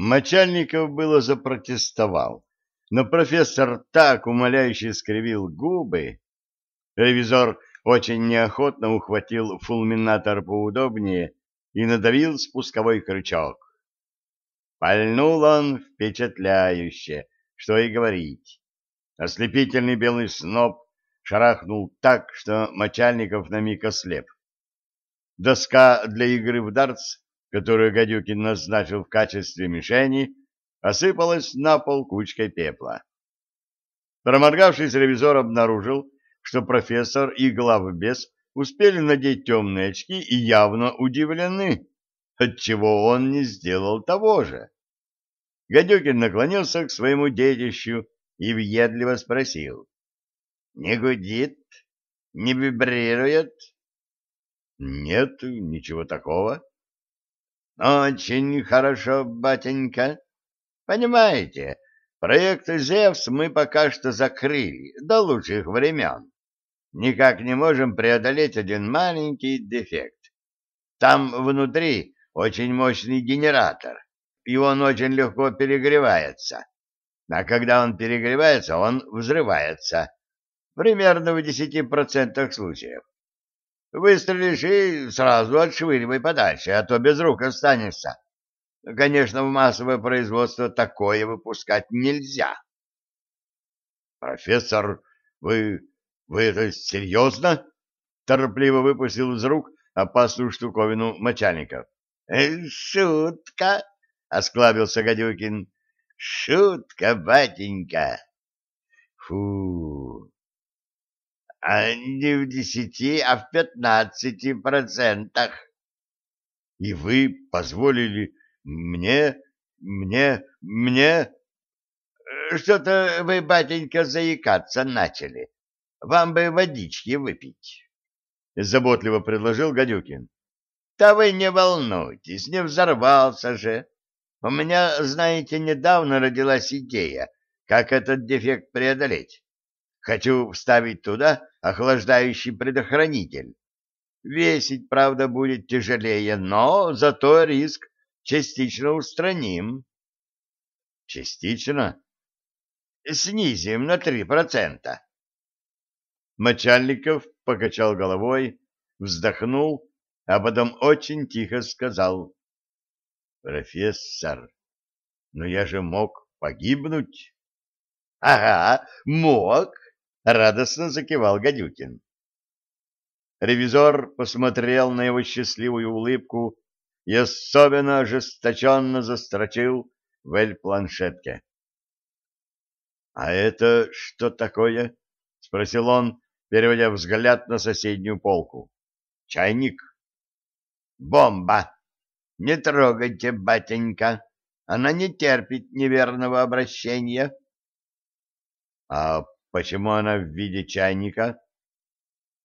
Мочальников было запротестовал, но профессор так умоляюще скривил губы. Ревизор очень неохотно ухватил фулминатор поудобнее и надавил спусковой крючок. Пальнул он впечатляюще, что и говорить. Ослепительный белый сноп шарахнул так, что Мочальников на миг ослеп. Доска для игры в дартс которую Гадюкин назначил в качестве мишени, осыпалась на пол кучкой пепла. Проморгавшись, ревизор обнаружил, что профессор и главбес успели надеть темные очки и явно удивлены, отчего он не сделал того же. Гадюкин наклонился к своему детищу и въедливо спросил. — Не гудит? Не вибрирует? — Нет, ничего такого. Очень хорошо, батенька. Понимаете, проект «Зевс» мы пока что закрыли до лучших времен. Никак не можем преодолеть один маленький дефект. Там внутри очень мощный генератор, и он очень легко перегревается. А когда он перегревается, он взрывается. Примерно в 10% случаев. Выстрелишь и сразу отшвыривай подальше, а то без рук останешься. Конечно, в массовое производство такое выпускать нельзя. Профессор, вы... вы это серьезно? Торопливо выпустил из рук опасную штуковину мочальников. «Э, шутка, осклабился Гадюкин. Шутка, батенька. Фу, не в десяти, а в пятнадцати процентах. И вы позволили мне, мне, мне... Что-то вы, батенька, заикаться начали. Вам бы водички выпить. Заботливо предложил Гадюкин. Да вы не волнуйтесь, не взорвался же. У меня, знаете, недавно родилась идея, как этот дефект преодолеть. Хочу вставить туда охлаждающий предохранитель. Весить, правда, будет тяжелее, но зато риск частично устраним. Частично? Снизим на три процента. Мочальников покачал головой, вздохнул, а потом очень тихо сказал. «Профессор, но я же мог погибнуть». «Ага, мог», радостно закивал Гадюкин. Ревизор посмотрел на его счастливую улыбку и особенно ожесточенно застрочил в эль-планшетке. — А это что такое? — спросил он, переводя взгляд на соседнюю полку. — Чайник? — Бомба! Не трогайте, батенька, она не терпит неверного обращения. — А Почему она в виде чайника?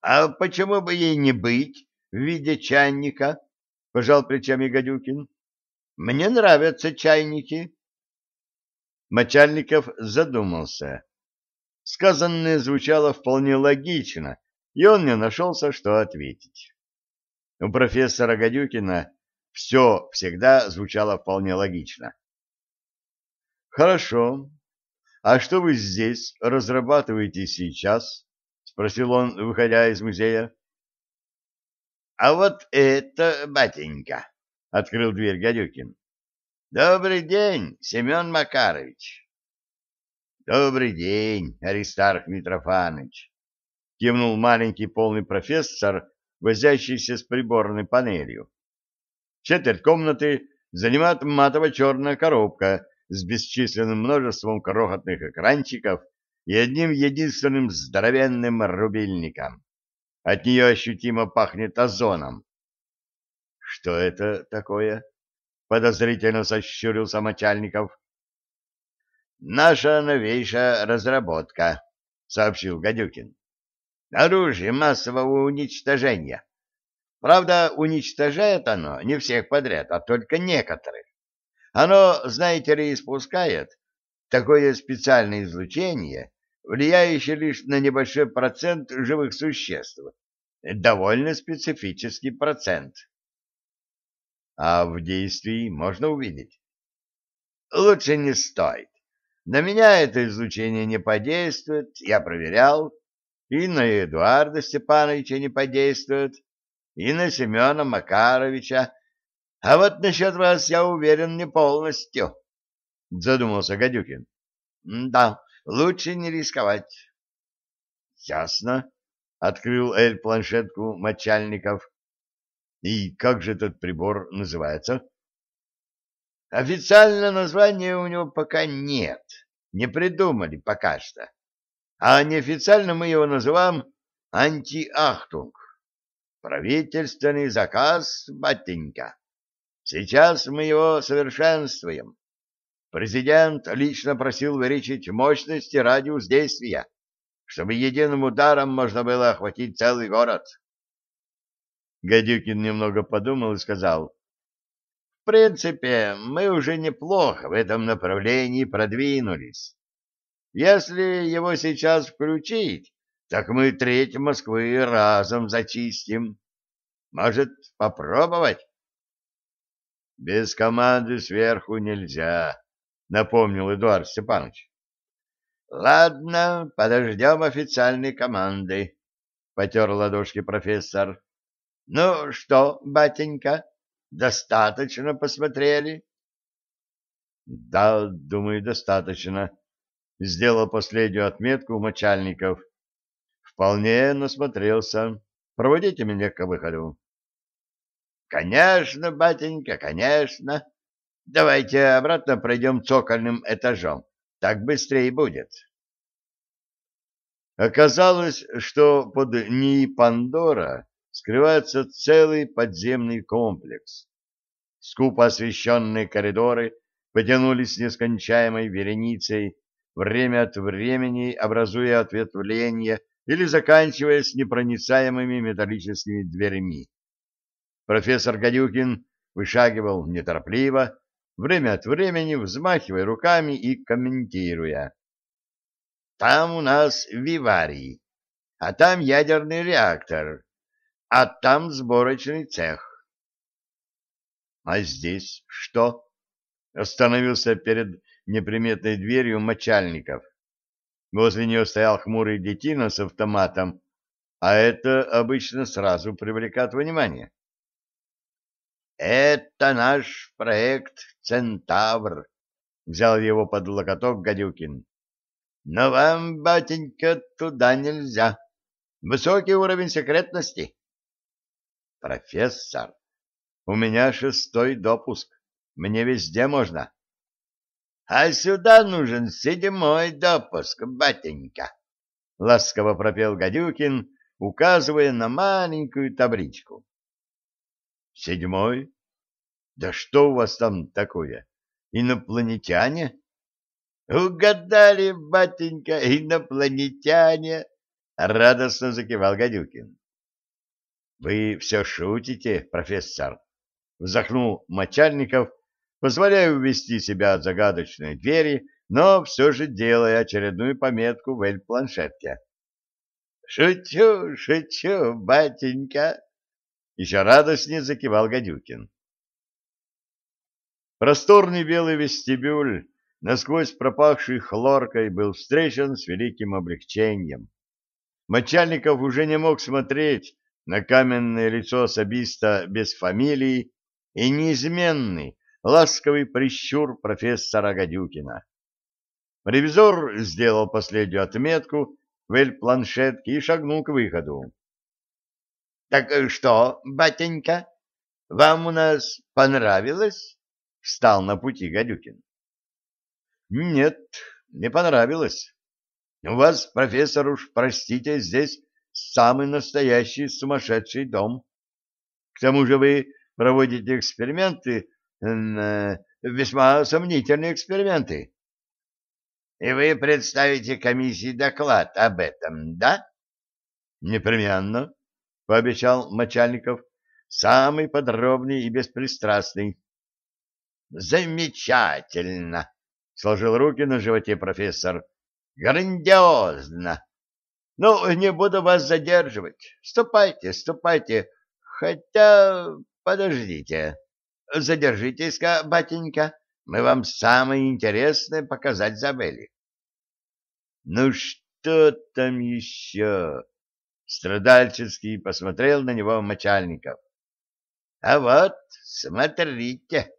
А почему бы ей не быть в виде чайника? Пожал плечами Гадюкин. Мне нравятся чайники. Мочальников задумался. Сказанное звучало вполне логично, и он не нашелся, что ответить. У профессора Гадюкина все всегда звучало вполне логично. «Хорошо, «А что вы здесь разрабатываете сейчас?» — спросил он, выходя из музея. «А вот это, батенька!» — открыл дверь Гадюкин. «Добрый день, Семен Макарович!» «Добрый день, Аристарх Митрофанович!» — кивнул маленький полный профессор, возящийся с приборной панелью. Четверть комнаты занимает матово-черная коробка с бесчисленным множеством крохотных экранчиков и одним единственным здоровенным рубильником. От нее ощутимо пахнет озоном. — Что это такое? — подозрительно сощурился Мочальников. — Наша новейшая разработка, — сообщил Гадюкин. — Оружие массового уничтожения. Правда, уничтожает оно не всех подряд, а только некоторых. Оно, знаете ли, испускает такое специальное излучение, влияющее лишь на небольшой процент живых существ. Довольно специфический процент. А в действии можно увидеть? лучше не стоит. На меня это излучение не подействует, я проверял, и на Эдуарда Степановича не подействует, и на Семена Макаровича, а вот насчет вас я уверен не полностью, — задумался Гадюкин. — Да, лучше не рисковать. — Ясно, — открыл Эль планшетку Мочальников. — И как же этот прибор называется? — Официальное название у него пока нет, не придумали пока что. А неофициально мы его называем антиахтунг. Правительственный заказ, батенька. Сейчас мы его совершенствуем. Президент лично просил увеличить мощность и радиус действия, чтобы единым ударом можно было охватить целый город. Гадюкин немного подумал и сказал, «В принципе, мы уже неплохо в этом направлении продвинулись. Если его сейчас включить, так мы треть Москвы разом зачистим. Может, попробовать?» Без команды сверху нельзя, напомнил Эдуард Степанович. Ладно, подождем официальной команды, потер ладошки профессор. Ну что, батенька, достаточно посмотрели? Да, думаю, достаточно. Сделал последнюю отметку мочальников. Вполне насмотрелся. Проводите меня к выходу. Конечно, батенька, конечно. Давайте обратно пройдем цокольным этажом. Так быстрее будет. Оказалось, что под НИИ Пандора скрывается целый подземный комплекс. Скупо освещенные коридоры потянулись нескончаемой вереницей, время от времени образуя ответвления или заканчиваясь непроницаемыми металлическими дверями. Профессор Гадюкин вышагивал неторопливо, время от времени взмахивая руками и комментируя. «Там у нас виварий, а там ядерный реактор, а там сборочный цех». «А здесь что?» Остановился перед неприметной дверью мочальников. Возле нее стоял хмурый детина с автоматом, а это обычно сразу привлекает внимание. Это наш проект «Центавр», — взял его под локоток Гадюкин. Но вам, батенька, туда нельзя. Высокий уровень секретности. Профессор, у меня шестой допуск. Мне везде можно. А сюда нужен седьмой допуск, батенька. Ласково пропел Гадюкин, указывая на маленькую табличку. Седьмой? Да что у вас там такое? Инопланетяне? Угадали, батенька, инопланетяне! Радостно закивал Гадюкин. Вы все шутите, профессор? Вздохнул Мочальников, позволяя увести себя от загадочной двери, но все же делая очередную пометку в эль-планшетке. «Шучу, шучу, батенька!» Еще радостнее закивал Гадюкин. Просторный белый вестибюль, насквозь пропахший хлоркой, был встречен с великим облегчением. Мочальников уже не мог смотреть на каменное лицо особиста без фамилии и неизменный, ласковый прищур профессора Гадюкина. Ревизор сделал последнюю отметку в эль-планшетке и шагнул к выходу. — Так что, батенька, вам у нас понравилось? — встал на пути Гадюкин. — Нет, не понравилось. У вас, профессор, уж простите, здесь самый настоящий сумасшедший дом. К тому же вы проводите эксперименты, э, весьма сомнительные эксперименты. И вы представите комиссии доклад об этом, да? Непременно. — пообещал Мочальников, — самый подробный и беспристрастный. — Замечательно! — сложил руки на животе профессор. — Грандиозно! Ну, не буду вас задерживать. Ступайте, ступайте. Хотя, подождите. Задержитесь-ка, батенька. Мы вам самое интересное показать забыли. Ну что там еще? Страдальчески посмотрел на него Мочальников. А вот, смотрите.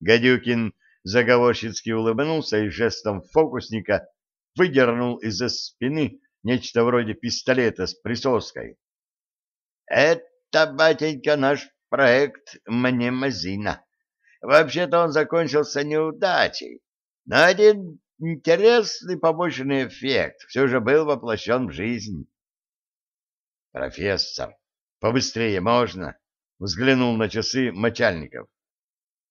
Гадюкин заговорщицки улыбнулся и жестом фокусника выдернул из-за спины нечто вроде пистолета с присоской. «Это, батенька, наш проект Мнемозина. Вообще-то он закончился неудачей, но один интересный побочный эффект все же был воплощен в жизнь». «Профессор, побыстрее можно?» — взглянул на часы Мочальников.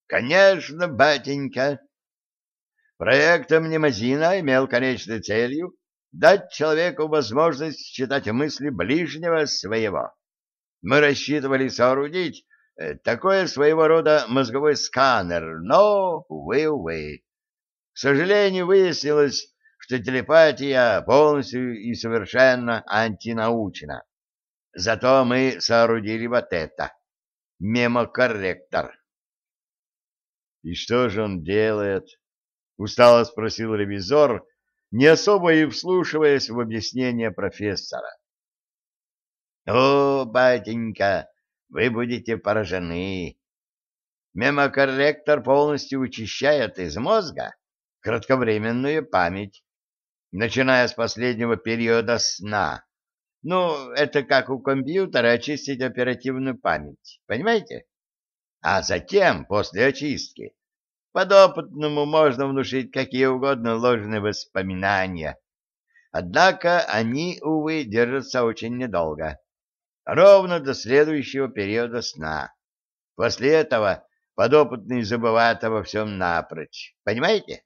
Конечно, батенька. Проект Мнемозина имел конечной целью дать человеку возможность читать мысли ближнего своего. Мы рассчитывали соорудить э, такое своего рода мозговой сканер, но, увы, увы. К сожалению, выяснилось, что телепатия полностью и совершенно антинаучна. Зато мы соорудили вот это — мемокорректор. И что же он делает? Устало спросил ревизор, не особо и вслушиваясь в объяснение профессора. О, батенька, вы будете поражены. Мемокорректор полностью учащает из мозга кратковременную память, начиная с последнего периода сна. Ну, это как у компьютера очистить оперативную память, понимаете? А затем, после очистки, подопытному можно внушить какие угодно ложные воспоминания. Однако они, увы, держатся очень недолго. Ровно до следующего периода сна. После этого подопытный забывает обо всем напрочь. Понимаете?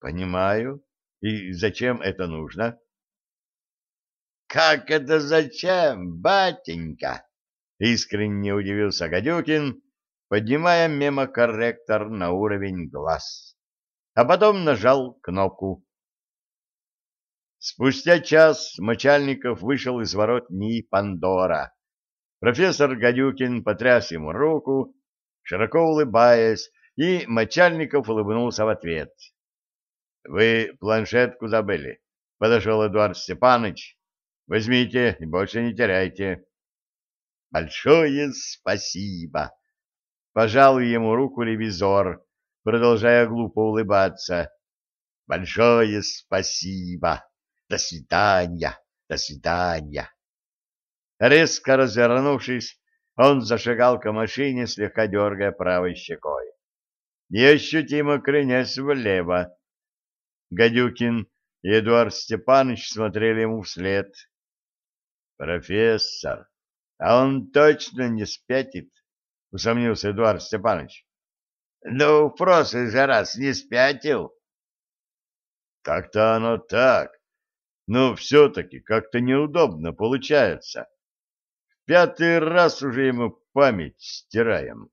Понимаю. И зачем это нужно? Как это зачем, батенька? Искренне удивился Гадюкин, поднимая мемокорректор на уровень глаз. А потом нажал кнопку. Спустя час Мочальников вышел из ворот НИИ Пандора. Профессор Гадюкин потряс ему руку, широко улыбаясь, и Мочальников улыбнулся в ответ. — Вы планшетку забыли? — подошел Эдуард Степанович. — Возьмите и больше не теряйте. Большое спасибо. Пожал ему руку ревизор, продолжая глупо улыбаться. Большое спасибо. До свидания. До свидания. Резко развернувшись, он зашагал к машине, слегка дергая правой щекой. И ощутимо кренясь влево. Гадюкин и Эдуард Степанович смотрели ему вслед. «Профессор!» А он точно не спятит, — усомнился Эдуард Степанович. — Ну, в прошлый же раз не спятил. — Так-то оно так, но все-таки как-то неудобно получается. В пятый раз уже ему память стираем.